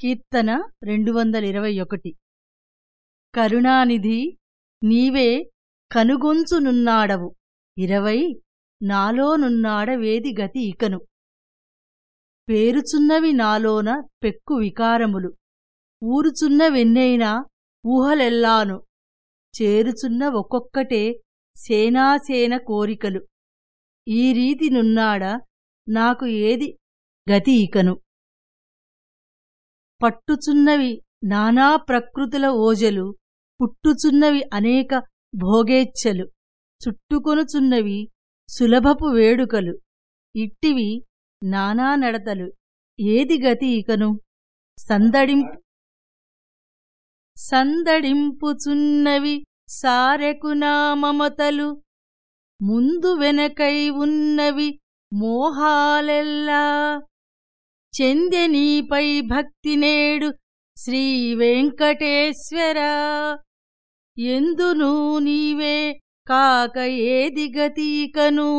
కీర్తన రెండు వందల ఇరవై ఒకటి కరుణానిధి నీవే కనుగొంచునున్నాడవు. ఇరవై నాలోనున్నాడవేది గతి ఇకను. పేరుచున్నవి నాలోన పెక్కు వికారములు. ఊరుచున్నవెన్నైనా ఊహలెల్లాను. చేరుచున్న ఒక్కొక్కటే సేనాసేన కోరికలు. ఈ రీతి నున్నాడ నాకు ఏది గతి ఇకను. పట్టుచున్నవి నానా ప్రకృతుల ఓజలు పుట్టుచున్నవి అనేక భోగేచ్ఛలు చుట్టుకొనుచున్నవి సులభపు వేడుకలు ఇట్టివి నానా నడతలు. ఏది గతి ఇకను? సందడింపు సందడింపుచున్నవి సారెకు నా మమతలు ముందు వెనకై ఉన్నవి మోహాలెల్లా. చెందెనీపై భక్తి నేడు శ్రీవెంకటేశ్వర ఎందును నీవే కాక ఏది గతీకను?